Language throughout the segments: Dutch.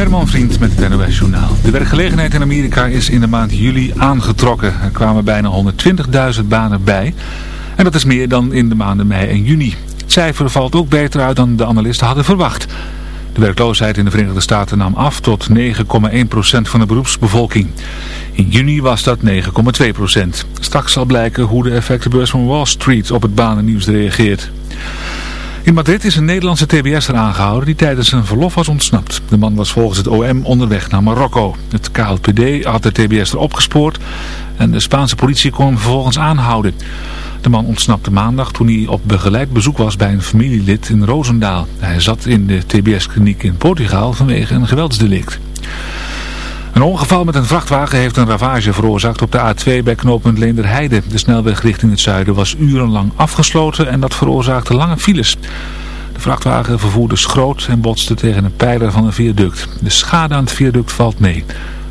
Herman Vriend met het NOS Journaal. De werkgelegenheid in Amerika is in de maand juli aangetrokken. Er kwamen bijna 120.000 banen bij. En dat is meer dan in de maanden mei en juni. Het cijfer valt ook beter uit dan de analisten hadden verwacht. De werkloosheid in de Verenigde Staten nam af tot 9,1% van de beroepsbevolking. In juni was dat 9,2%. Straks zal blijken hoe de effectenbeurs van Wall Street op het banennieuws reageert. In Madrid is een Nederlandse TBS'er aangehouden die tijdens zijn verlof was ontsnapt. De man was volgens het OM onderweg naar Marokko. Het KLPD had de TBS'er opgespoord en de Spaanse politie kon hem vervolgens aanhouden. De man ontsnapte maandag toen hij op begeleid bezoek was bij een familielid in Roosendaal. Hij zat in de TBS-kliniek in Portugal vanwege een geweldsdelict. Een ongeval met een vrachtwagen heeft een ravage veroorzaakt op de A2 bij knooppunt Leenderheide. De snelweg richting het zuiden was urenlang afgesloten en dat veroorzaakte lange files. De vrachtwagen vervoerde schroot en botste tegen een pijler van een viaduct. De schade aan het viaduct valt mee.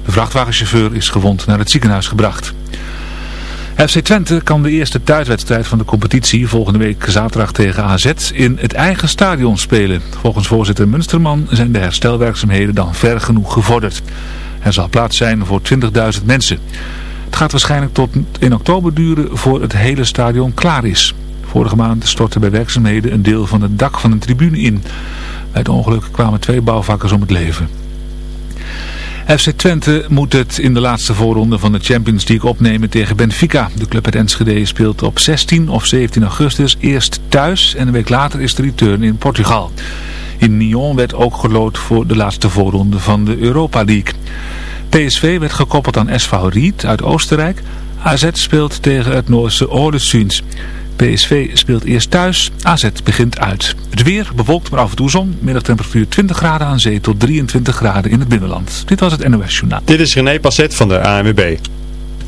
De vrachtwagenchauffeur is gewond naar het ziekenhuis gebracht. FC Twente kan de eerste thuiswedstrijd van de competitie volgende week zaterdag tegen AZ in het eigen stadion spelen. Volgens voorzitter Munsterman zijn de herstelwerkzaamheden dan ver genoeg gevorderd. Er zal plaats zijn voor 20.000 mensen. Het gaat waarschijnlijk tot in oktober duren voor het hele stadion klaar is. Vorige maand stortte bij werkzaamheden een deel van het dak van een tribune in. Bij het ongeluk kwamen twee bouwvakkers om het leven. FC Twente moet het in de laatste voorronde van de Champions League opnemen tegen Benfica. De club uit Enschede speelt op 16 of 17 augustus eerst thuis en een week later is de return in Portugal. In Nyon werd ook gelood voor de laatste voorronde van de Europa League. PSV werd gekoppeld aan SV Ried uit Oostenrijk. AZ speelt tegen het Noorse Oordesuns. PSV speelt eerst thuis, AZ begint uit. Het weer bewolkt maar af en toe zon. Middagtemperatuur 20 graden aan zee tot 23 graden in het binnenland. Dit was het NOS Journaal. Dit is René Passet van de ANWB.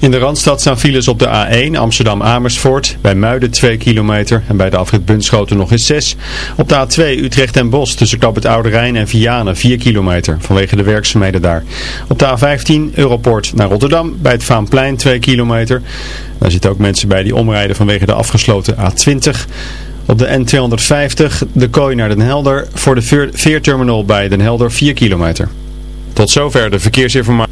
In de Randstad staan files op de A1 Amsterdam-Amersfoort. Bij Muiden 2 kilometer en bij de afrit Bunschoten nog eens 6. Op de A2 Utrecht en Bos tussen Knap het Oude Rijn en Vianen 4 kilometer vanwege de werkzaamheden daar. Op de A15 Europort naar Rotterdam bij het Vaanplein 2 kilometer. Daar zitten ook mensen bij die omrijden vanwege de afgesloten A20. Op de N250 de kooi naar Den Helder voor de veerterminal bij Den Helder 4 kilometer. Tot zover de verkeersinformatie.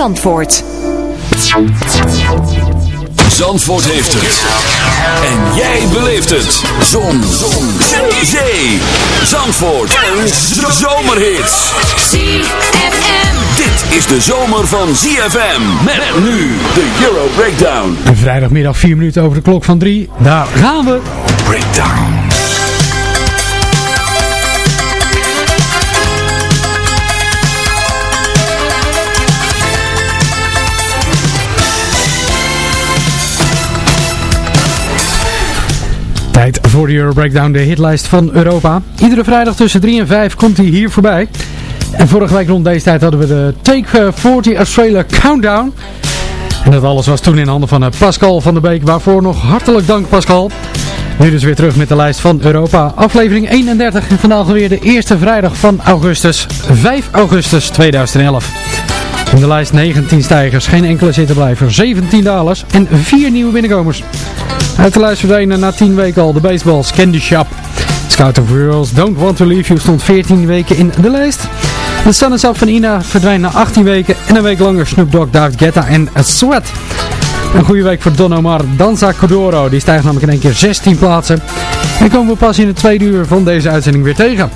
Zandvoort. Zandvoort heeft het. En jij beleeft het. Zon. Zon. Zee. Zee. Zandvoort. Een zomerhit. ZFM. Dit is de zomer van ZFM. Met nu de Euro Breakdown. Vrijdagmiddag 4 minuten over de klok van 3. Daar gaan we. Breakdown. Voor de Euro Breakdown, de hitlijst van Europa. Iedere vrijdag tussen 3 en 5 komt hij hier voorbij. En vorige week rond deze tijd hadden we de Take 40 Australia Countdown. En dat alles was toen in handen van Pascal van der Beek. Waarvoor nog hartelijk dank Pascal. Nu dus weer terug met de lijst van Europa. Aflevering 31 en vandaag weer de eerste vrijdag van augustus. 5 augustus 2011. In de lijst 19 stijgers, geen enkele zittenblijver, 17 dalers en 4 nieuwe binnenkomers. Uit de lijst verdwenen na 10 weken al de baseballs Candy Shop. Scout of Girls Don't Want To Leave You stond 14 weken in de lijst. De Sun Up van Ina verdwijnt na 18 weken en een week langer Snoop Dogg, David Guetta en Sweat. Een goede week voor Don Omar, Danza Codoro, die stijgt namelijk in één keer 16 plaatsen. En komen we pas in het tweede uur van deze uitzending weer tegen.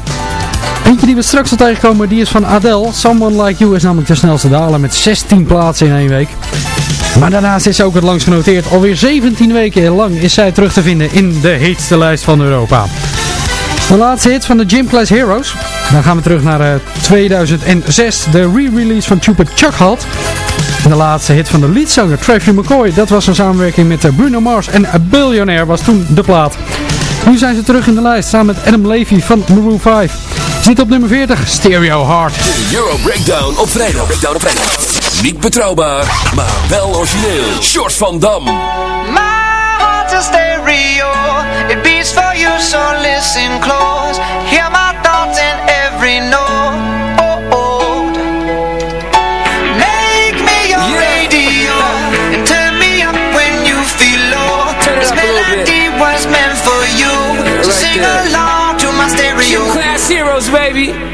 Eentje die we straks al tegenkomen, die is van Adele. Someone Like You is namelijk de snelste daler met 16 plaatsen in één week. Maar daarnaast is ze ook het langst genoteerd. Alweer 17 weken lang is zij terug te vinden in de heetste lijst van Europa. De laatste hit van de Gym Class Heroes. Dan gaan we terug naar 2006, eh, de re-release van Stupid Chuck. En de laatste hit van de leadzanger Travis McCoy, dat was een samenwerking met eh, Bruno Mars en A Billionaire was toen de plaat. Nu zijn ze terug in de lijst samen met Adam Levy van Maroon 5. Zit op nummer 40, Stereo Heart. De Euro Breakdown op vrijdag. Breakdown op vrijdag. Niet betrouwbaar, maar wel origineel. Short van Dam. My heart's a stereo. It beats for you, so listen close. Baby.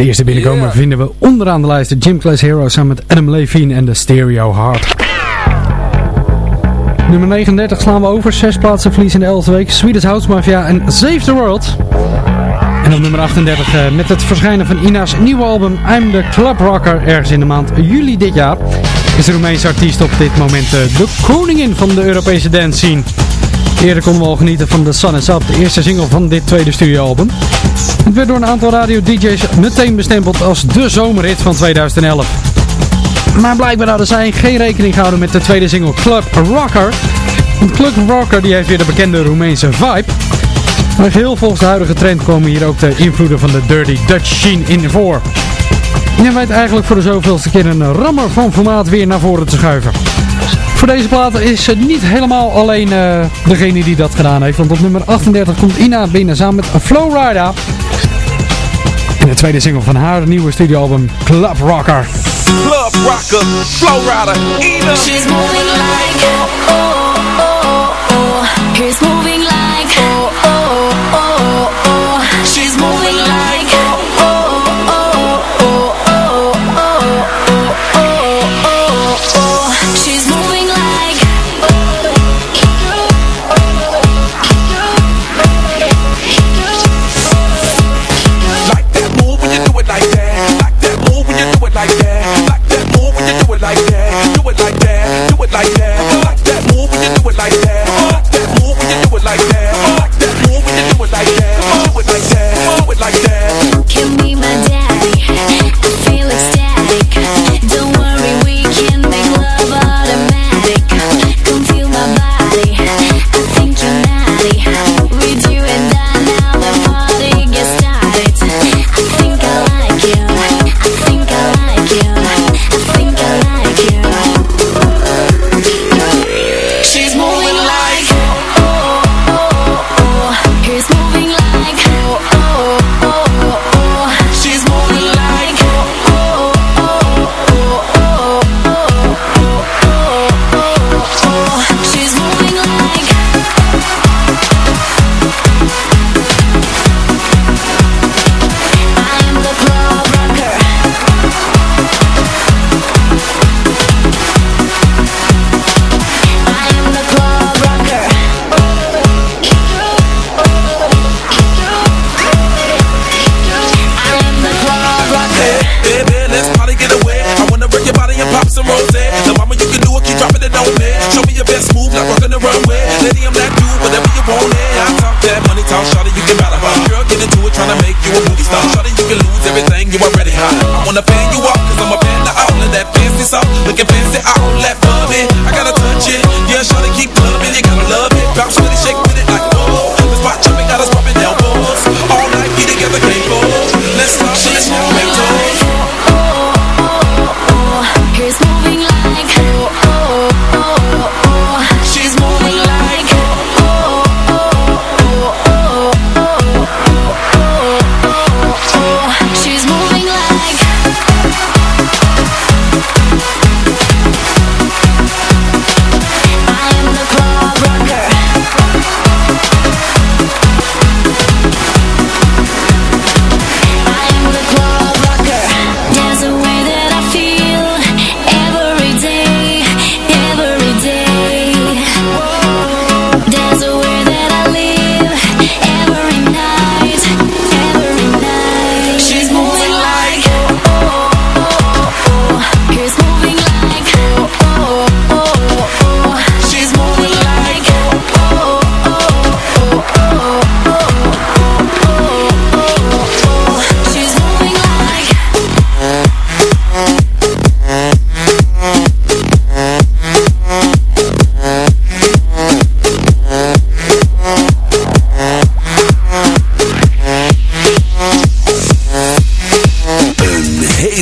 De eerste binnenkomer vinden we onderaan de lijst de Gym Class Hero samen met Adam Levine en de Stereo Heart. Nummer 39 slaan we over, zes plaatsen verlies in de 11e week. Swedish House Mafia en Save the World. En op nummer 38 eh, met het verschijnen van Ina's nieuwe album I'm the Club Rocker ergens in de maand juli dit jaar is de Roemeense artiest op dit moment eh, de koningin van de Europese dance scene. Eerder konden we al genieten van The Sun is Up, de eerste single van dit tweede studioalbum. Het werd door een aantal radio-dj's meteen bestempeld als de zomerhit van 2011. Maar blijkbaar hadden zij geen rekening gehouden met de tweede single Club Rocker. Want Club Rocker die heeft weer de bekende Roemeense vibe. Maar geheel volgens de huidige trend komen hier ook de invloeden van de Dirty Dutch scene in voor. En weet eigenlijk voor de zoveelste keer een rammer van formaat weer naar voren te schuiven. Voor deze plaat is het niet helemaal alleen uh, degene die dat gedaan heeft. Want op nummer 38 komt Ina binnen samen met Flowrider. En de tweede single van haar nieuwe studioalbum Club Rocker. Club Rocker, Flowrider, Ina. She's moving like oh oh oh oh.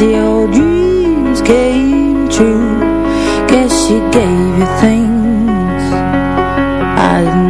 Your dreams came true. Guess she gave you things I didn't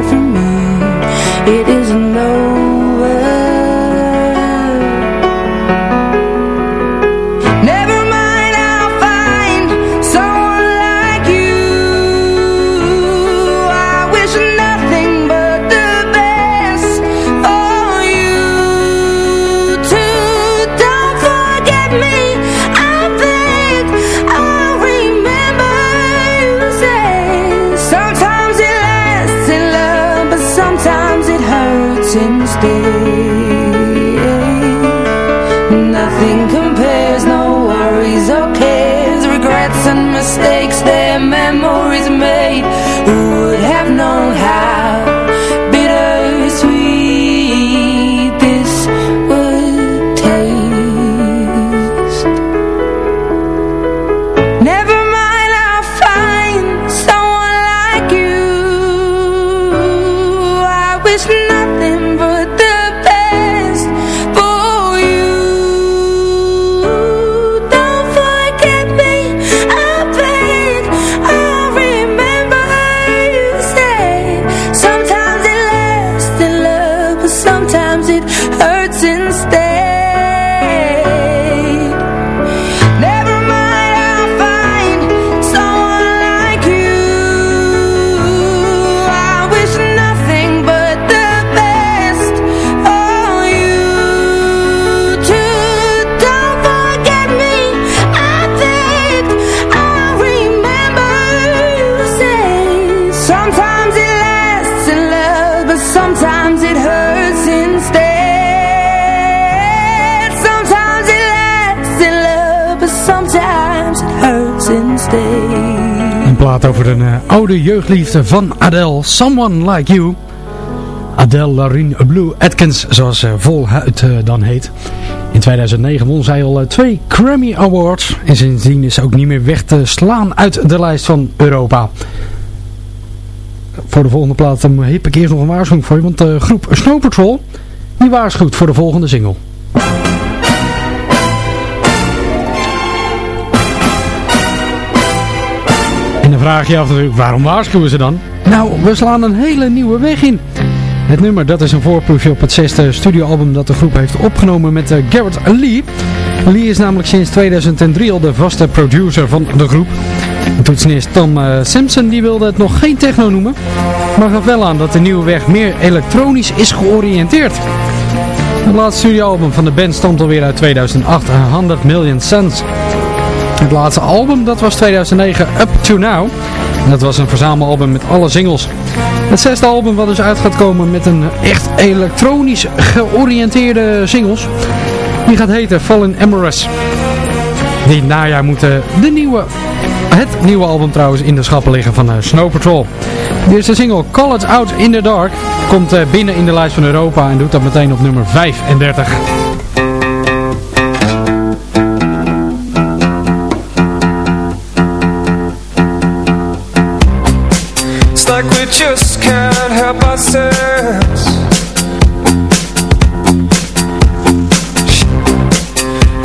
plaat over een eh, oude jeugdliefde van Adele, Someone Like You. Adele Larine Blue Atkins, zoals ze voluit eh, dan heet. In 2009 won zij al eh, twee Grammy Awards. En sindsdien is ze ook niet meer weg te slaan uit de lijst van Europa. Voor de volgende plaat heb ik eerst nog een waarschuwing voor je. Want de groep Snow Patrol, die waarschuwt voor de volgende single. Vraag je af waarom waarschuwen ze dan? Nou, we slaan een hele nieuwe weg in. Het nummer, dat is een voorproefje op het zesde studioalbum dat de groep heeft opgenomen met uh, Garrett Lee. Lee is namelijk sinds 2003 al de vaste producer van de groep. De toetsenist Tom uh, Simpson die wilde het nog geen techno noemen, maar gaf wel aan dat de nieuwe weg meer elektronisch is georiënteerd. Het laatste studioalbum van de band stamt alweer uit 2008, 100 Million Suns. Het laatste album, dat was 2009 Up To Now. Dat was een verzamelalbum met alle singles. Het zesde album wat dus uit gaat komen met een echt elektronisch georiënteerde singles. Die gaat heten Fallen Empress. Dit najaar moet eh, de nieuwe, het nieuwe album trouwens in de schappen liggen van eh, Snow Patrol. De eerste single Call It Out in the Dark komt eh, binnen in de lijst van Europa en doet dat meteen op nummer 35. Just can't help ourselves.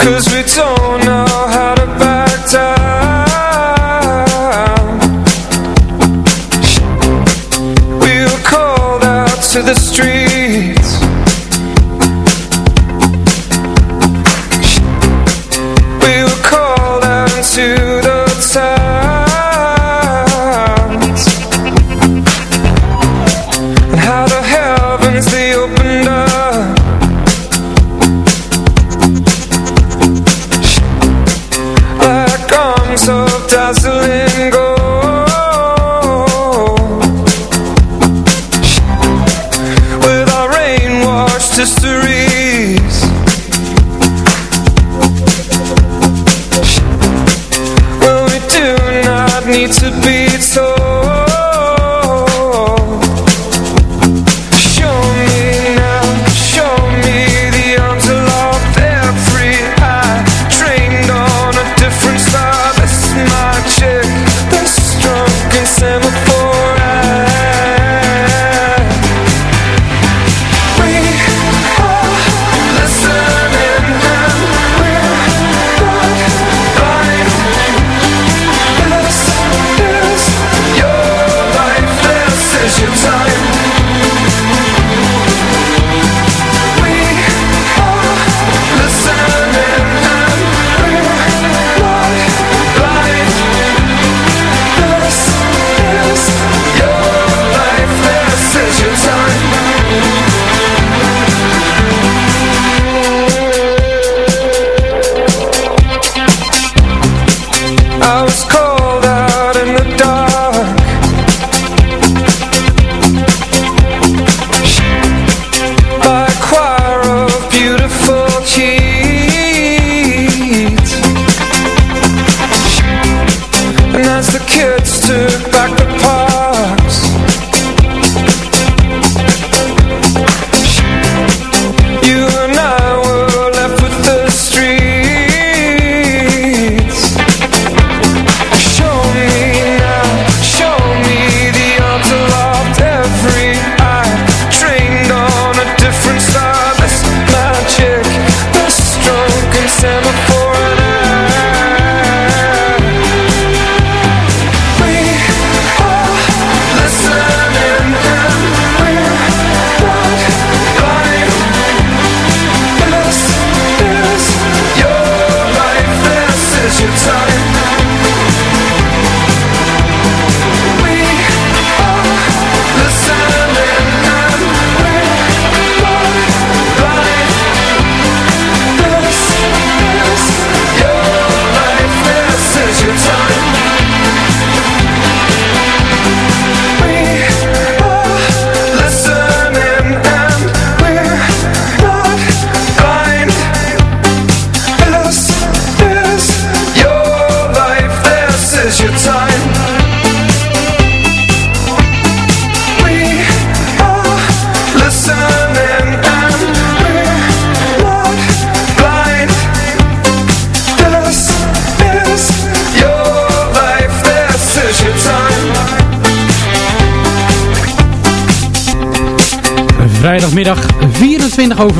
Cause we don't know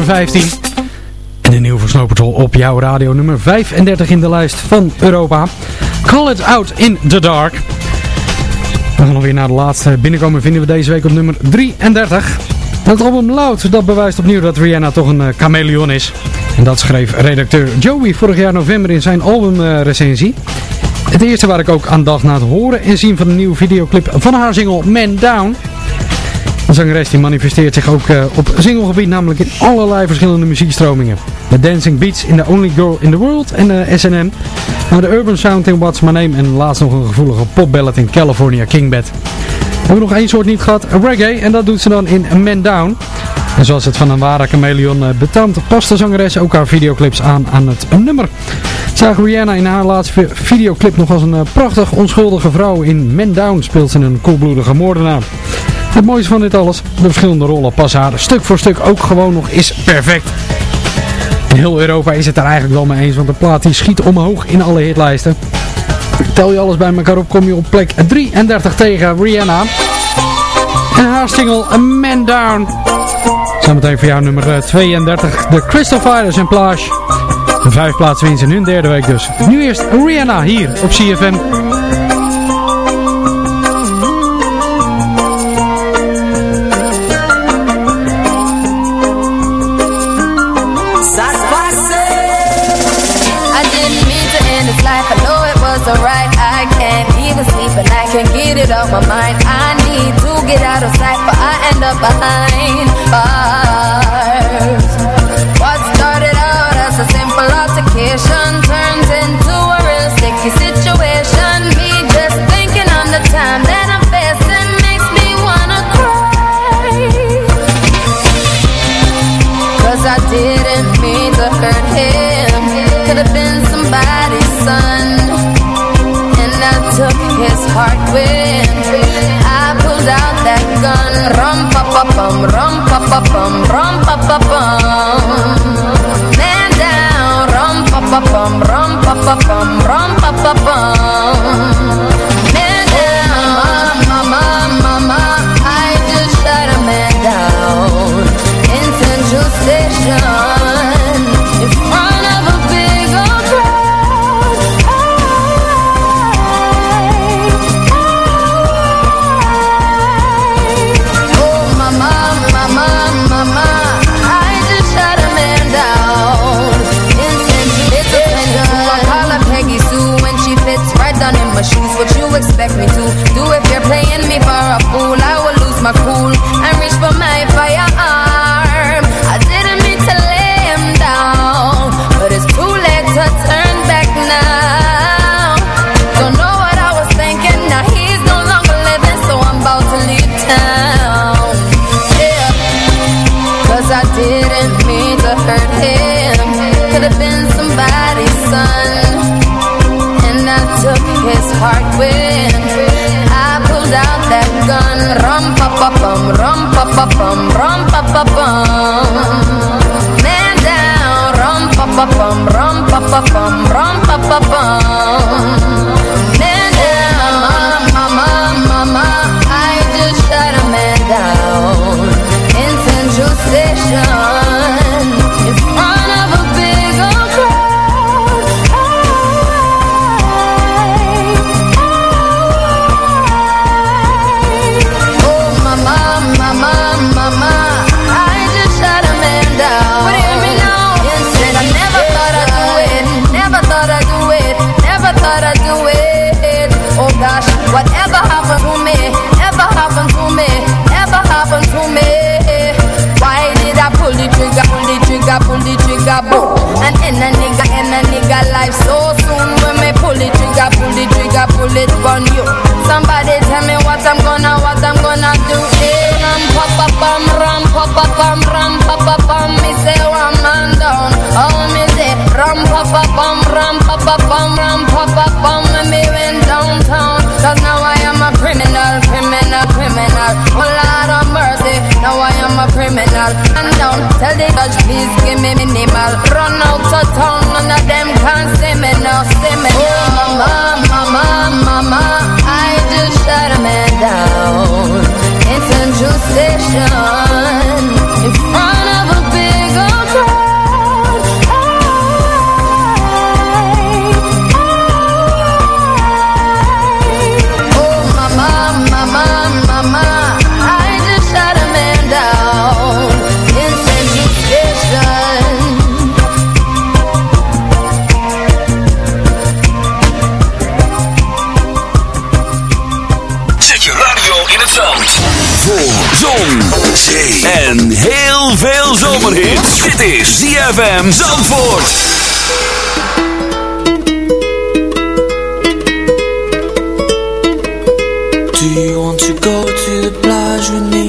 15. En een nieuw van Snow Patrol op jouw radio nummer 35 in de lijst van Europa. Call It Out in the Dark. We gaan alweer naar de laatste binnenkomen vinden we deze week op nummer 33. Het album Loud, dat bewijst opnieuw dat Rihanna toch een eh, chameleon is. En dat schreef redacteur Joey vorig jaar november in zijn albumrecensie. het eerste waar ik ook aan dacht na het horen en zien van de nieuwe videoclip van haar single Man Down. De zangeres die manifesteert zich ook eh, op singlegebied, namelijk in allerlei verschillende muziekstromingen. Met Dancing Beats in The Only Girl in the World en eh, uh, SNM. Maar de Urban Sound in What's My Name en laatst nog een gevoelige popballet in California Kingbed. We hebben nog één soort niet gehad, reggae, en dat doet ze dan in Man Down. En zoals het van een ware chameleon eh, betaamt, past de zangeres ook haar videoclips aan aan het nummer. Zag Rihanna in haar laatste videoclip nog als een prachtig onschuldige vrouw in Man Down speelt ze een koelbloedige moordenaar. Het mooiste van dit alles, de verschillende rollen passen haar stuk voor stuk ook gewoon nog is perfect. In heel Europa is het er eigenlijk wel mee eens, want de plaat die schiet omhoog in alle hitlijsten. Tel je alles bij elkaar op, kom je op plek 33 tegen Rihanna. En haar single A Man Down. Zometeen voor jou nummer eh, 32, de Crystal Fighters en Plage. De vijf plaatsen winst in hun derde week dus. Nu eerst Rihanna hier op CFM. out my mind. I need to get out of sight, but I end up behind. Plage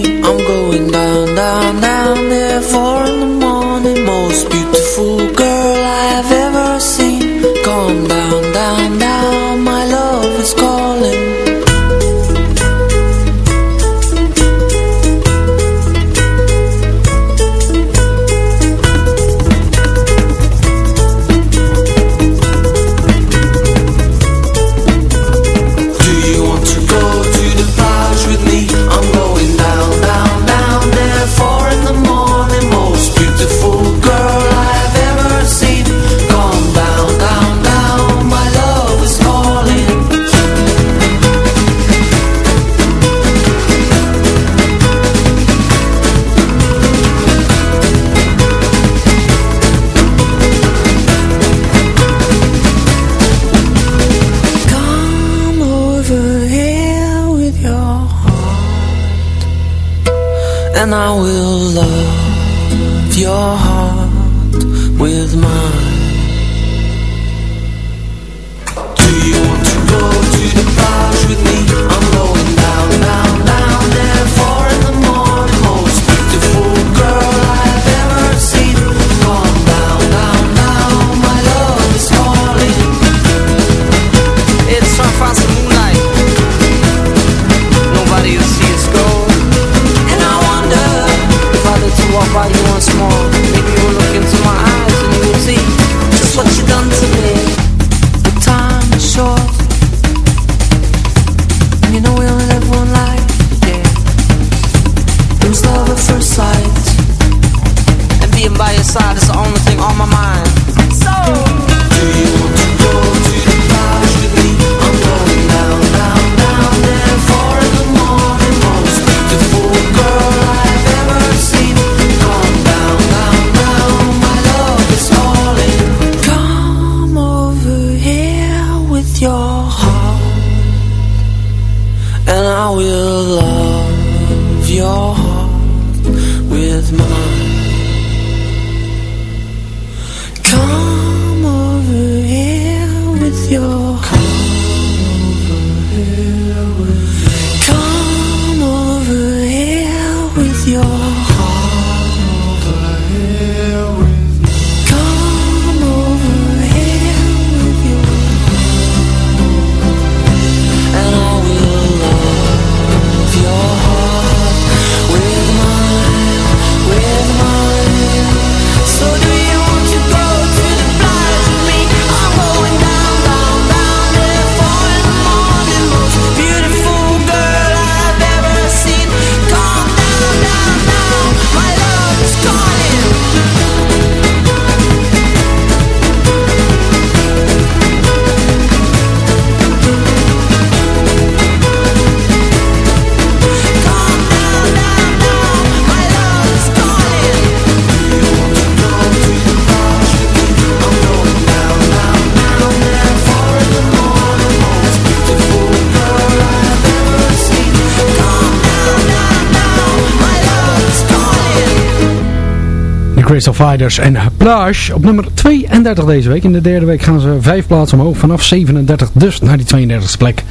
Fighters en Plage op nummer 32 deze week. In de derde week gaan ze vijf plaatsen omhoog. Vanaf 37 dus naar die 32e plek.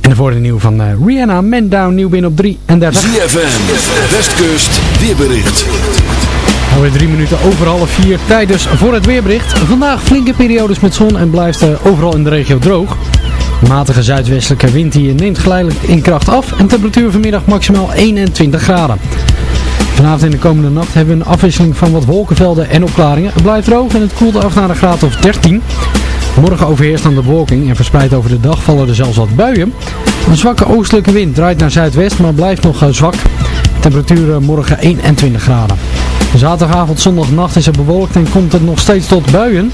En de vorige nieuw van eh, Rihanna, Man Down, nieuw binnen op 33. ZFM, Westkust, weerbericht. Alweer drie minuten over half vier. Tijd dus voor het weerbericht. Vandaag flinke periodes met zon en blijft eh, overal in de regio droog. De matige zuidwestelijke wind die neemt geleidelijk in kracht af. En temperatuur vanmiddag maximaal 21 graden. Vanavond en de komende nacht hebben we een afwisseling van wat wolkenvelden en opklaringen. Het blijft droog en het koelt af naar een graad of 13. Morgen overheerst dan de bewolking en verspreid over de dag vallen er zelfs wat buien. Een zwakke oostelijke wind draait naar zuidwest, maar blijft nog eh, zwak. Temperatuur morgen 21 graden. Zaterdagavond, zondagnacht is het bewolkt en komt het nog steeds tot buien.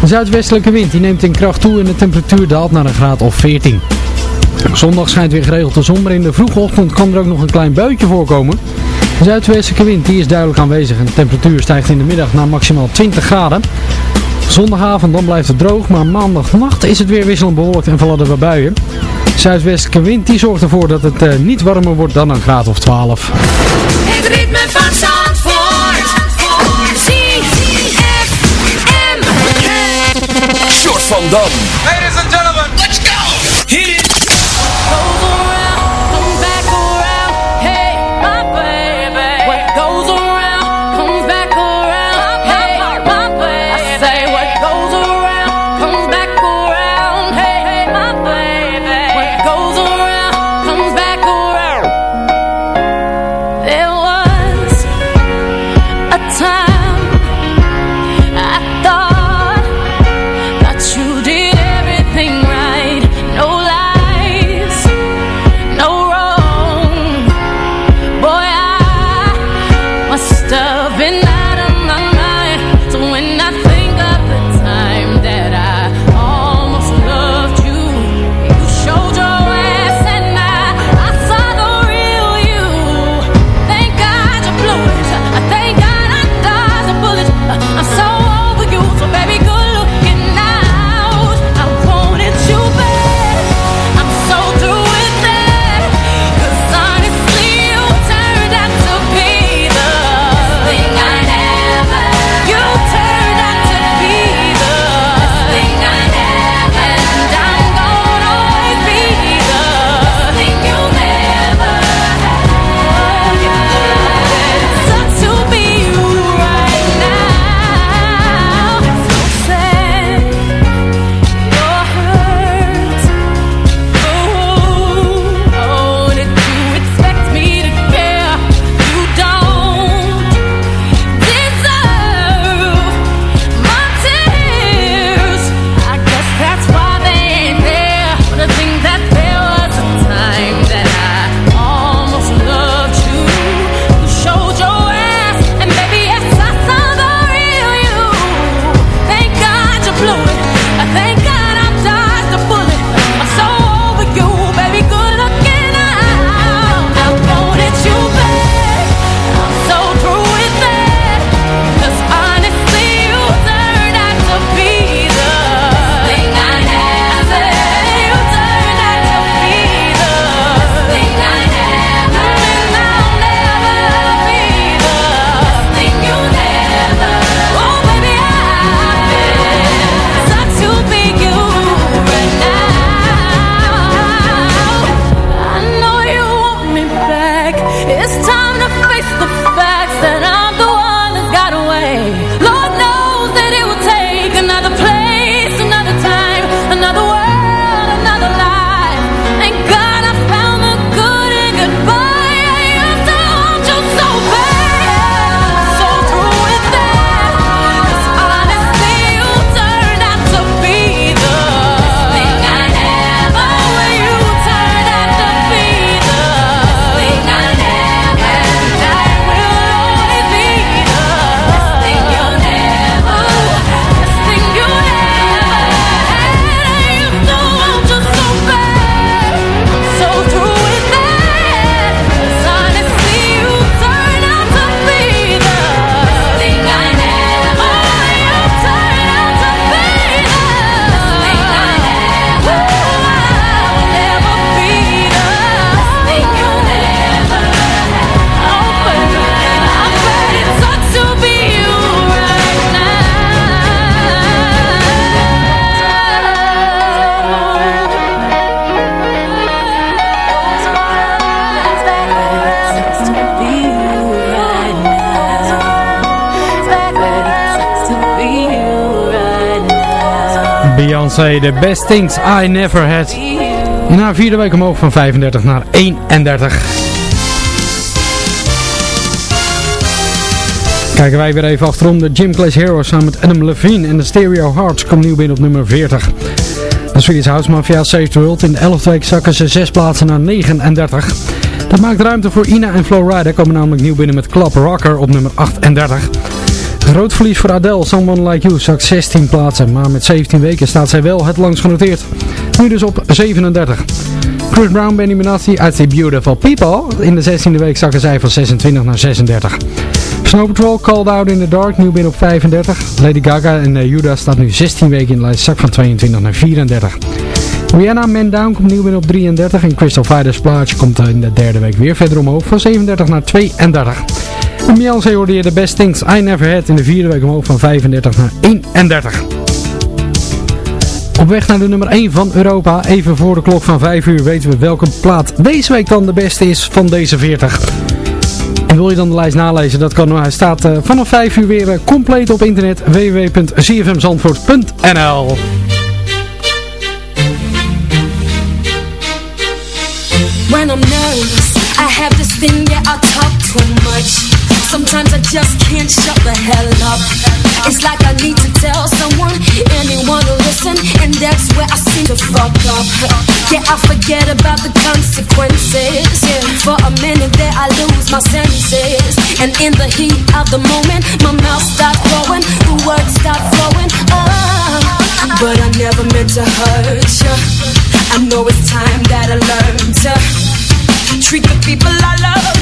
De zuidwestelijke wind die neemt in kracht toe en de temperatuur daalt naar een graad of 14. Zondag schijnt weer geregeld de zon, maar in de vroege ochtend kan er ook nog een klein buitje voorkomen. Zuidwestelijke wind die is duidelijk aanwezig en de temperatuur stijgt in de middag naar maximaal 20 graden. Zondagavond dan blijft het droog, maar maandagnacht is het weer wisselend bewolkt en vallen er buien. Zuidwestelijke wind die zorgt ervoor dat het eh, niet warmer wordt dan een graad of 12. Ritme van van Dam. Beyoncé, The Best Things I Never Had. Na vierde week omhoog van 35 naar 31. Kijken wij weer even achterom. De Jim Clash Heroes samen met Adam Levine en de Stereo Hearts komen nieuw binnen op nummer 40. De Swedish House Mafia Save the World. In de 11e week zakken ze 6 plaatsen naar 39. Dat maakt ruimte voor Ina en Flo Rider Komen namelijk nieuw binnen met Club Rocker op nummer 38. Groot verlies voor Adele, Someone Like You, zakt 16 plaatsen. Maar met 17 weken staat zij wel het langst genoteerd. Nu dus op 37. Chris Brown Benny Benassi uit The Beautiful People. In de 16e week zakken zij van 26 naar 36. Snow Patrol, Called Out in the Dark, nieuw binnen op 35. Lady Gaga en eh, Judas staat nu 16 weken in de lijst, zak van 22 naar 34. Rihanna Man Down komt nieuw binnen op 33 en Crystal Fighters plaatje komt eh, in de derde week weer verder omhoog van 37 naar 32. Beyoncé hoorde je de best things I never had in de vierde week omhoog van 35 naar 31. Op weg naar de nummer 1 van Europa, even voor de klok van 5 uur, weten we welke plaat deze week dan de beste is van deze 40. En wil je dan de lijst nalezen, dat kan. Nou, hij staat eh, vanaf 5 uur weer eh, compleet op internet www.cfmzandvoort.nl When I'm nervous, I have too much Sometimes I just can't shut the hell up. It's like I need to tell someone, anyone to listen, and that's where I seem to fuck up. Yeah, I forget about the consequences. Yeah, for a minute there I lose my senses, and in the heat of the moment, my mouth starts flowing, the words start flowing. Oh, but I never meant to hurt you. I know it's time that I learned to treat the people I love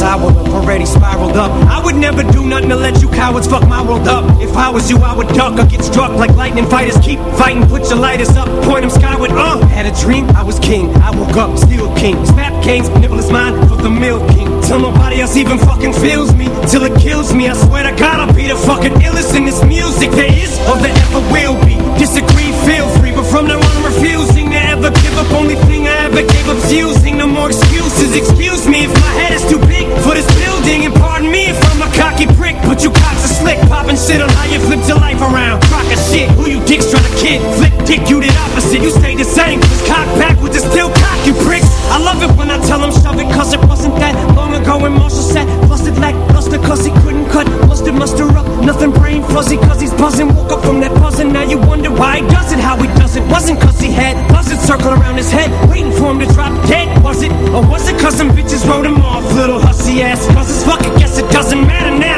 Hold up. Already spiraled up. I would never do nothing to let you cowards fuck my world up. If I was you, I would duck or get struck like lightning fighters. Keep fighting, put your lighters up, point them skyward. Uh, had a dream, I was king. I woke up, still king. Snap kings, nibble mine for the milk king. Till nobody else even fucking feels me, till it kills me. I swear to God, I'll be the fucking illest in this music there is or there ever will be. Disagree, feel free, but from now on, I'm refusing to ever give up. Only thing I ever gave up's using. No more excuses. Excuse me if my head is too big for this building, and pardon me if cocky prick. But you cocks are slick, popping shit on how you flipped your life around. Crock of shit, who you dicks trying to kid? Flip dick, you did opposite. You stay the same. Just cock backwards and still cock, you pricks. I love it when I tell them shove it, cause it wasn't that long ago when Marshall said, busted like luster, cause he couldn't cut. Busted muster up, nothing brain fuzzy, cause he's buzzing. Woke up from that buzzing, now you wonder why he does it, how he does it. Wasn't cause he had buzzards circled around his head, waiting for him to drop dead. Was it, or was it cause some bitches wrote him off? Little hussy ass, cause it's fuck, I guess it doesn't matter now?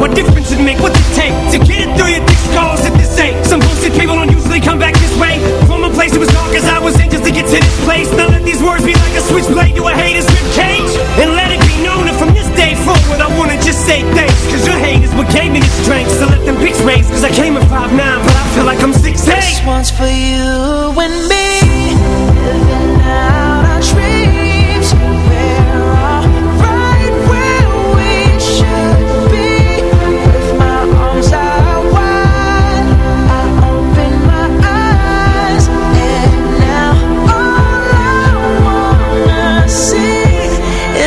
What difference it make? What's it take to get it through your thick skulls at this age? Some bullshit people don't usually come back this way. From a place that was dark as I was in just to get to this place. Now let these words be like a switchblade to a hater's rib cage. And let it be known that from this day forward, I wanna just say thanks. Cause your hate is what gave me the strength. So let them bitch raise. Cause I came at 5'9, but I feel like I'm 6'8. This one's for you and me.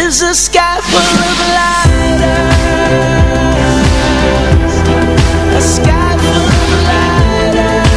Is a sky full of lighters. A sky full of lighters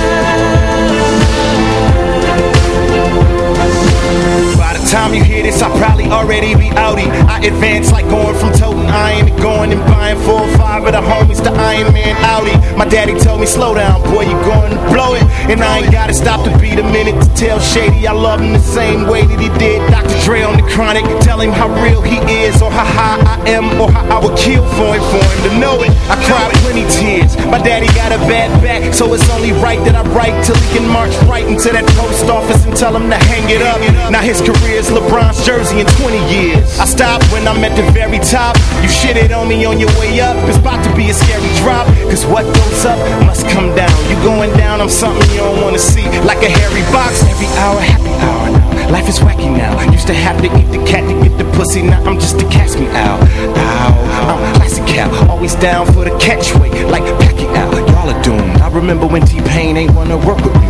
By the time you hear this, I'll probably already be outie. I advance like going from toting iron to going and buying four or five of the homies to Iron Man Audi. My daddy told me, slow down, boy, you're going to blow it. And I ain't gotta stop to beat a minute to tell Shady I love him the same way that he did Dr. Dre on the chronic. Tell him how real he is, or how high I am, or how I would kill for him, for him to know it. I cried plenty tears. My daddy got a bad back, so it's only right that I write till he can march right into that post office and tell him to hang it up. Now his career's LeBron's jersey in 20 years. I stopped when I'm at the very top. You shit it on me on your way up. It's about to be a scary drop. Cause what goes up must come down. You going down, I'm something don't wanna see. Like a hairy box, every hour, happy hour now. Life is wacky now. Used to have to eat the cat to get the pussy. Now I'm just a catch me out. Ow, I'm classic cow. Always down for the catchway. Like Pacquiao. Y'all are doomed. I remember when T-Pain ain't wanna work with me.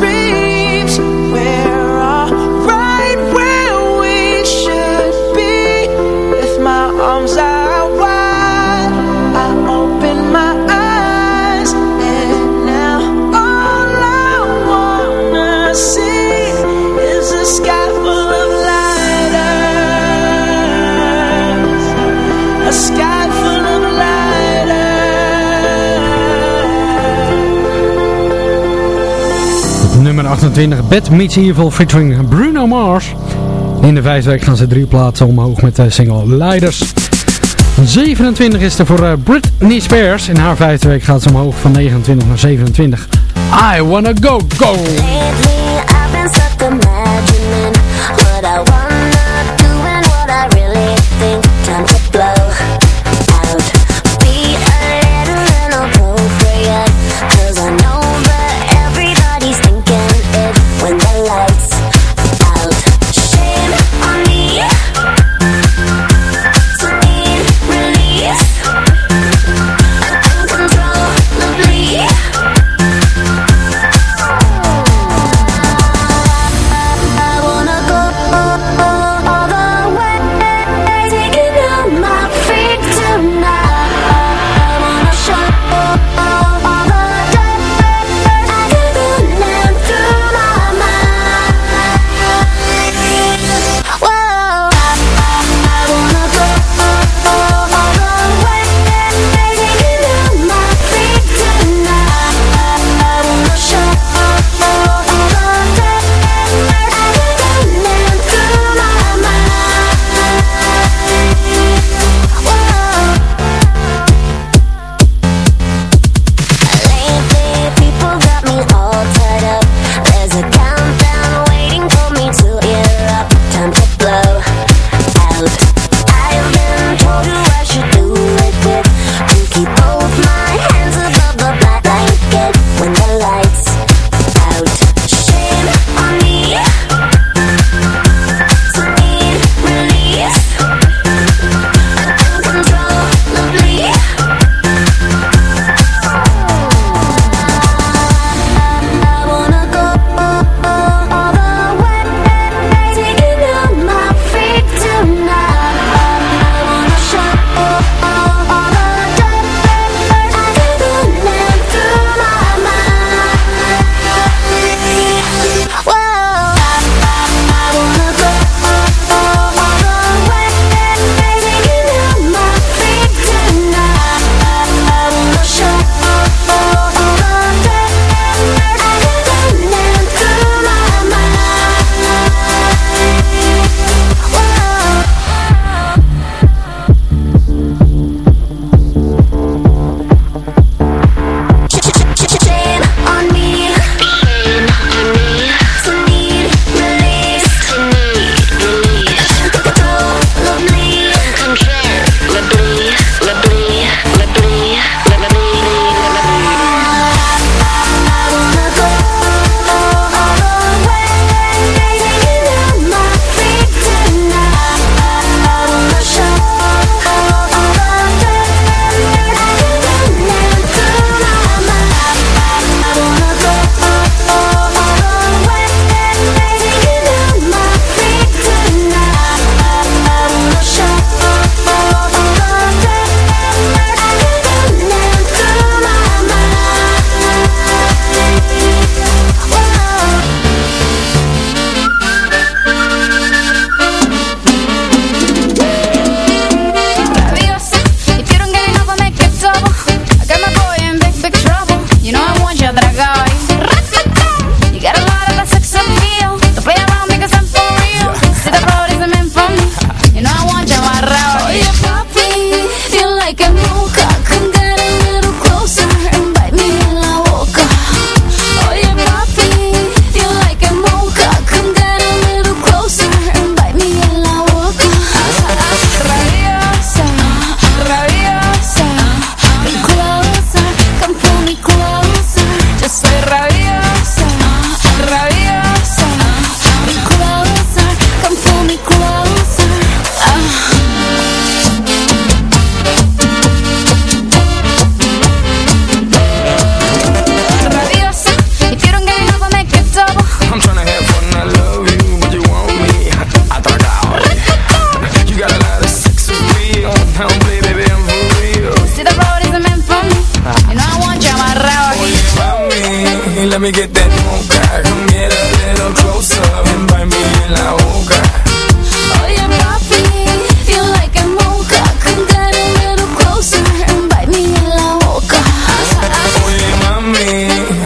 Out 28, Bad Meets Evil featuring Bruno Mars. In de vijfde week gaan ze drie plaatsen omhoog met de single Leiders. 27 is er voor eh, Britney Spears. In haar vijfde week gaat ze omhoog van 29 naar 27. I wanna go, go!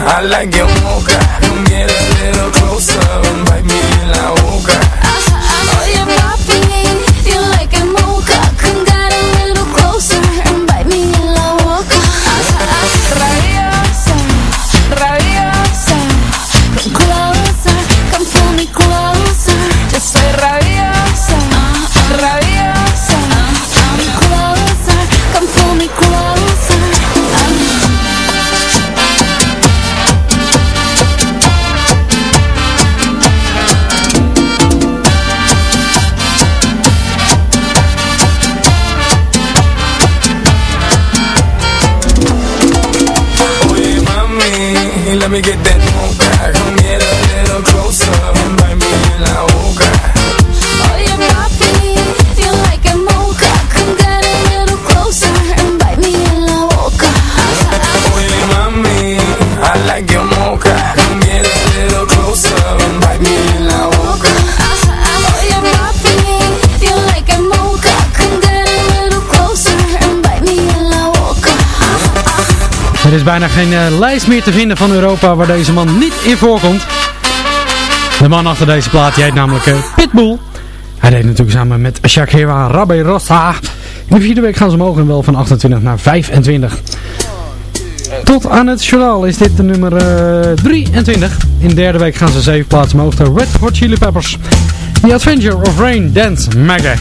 I like your mocha. Come get a little closer and bite me in la boca is bijna geen eh, lijst meer te vinden van Europa waar deze man niet in voorkomt. De man achter deze plaat die heet namelijk uh, Pitbull. Hij deed natuurlijk samen met Shakira Rabbe Rossa. In de vierde week gaan ze omhoog en wel van 28 naar 25. Tot aan het journaal is dit de nummer eh, 23. In de derde week gaan ze zeven plaatsen omhoog de Red Hot Chili Peppers. The Adventure of Rain Dance Maggie.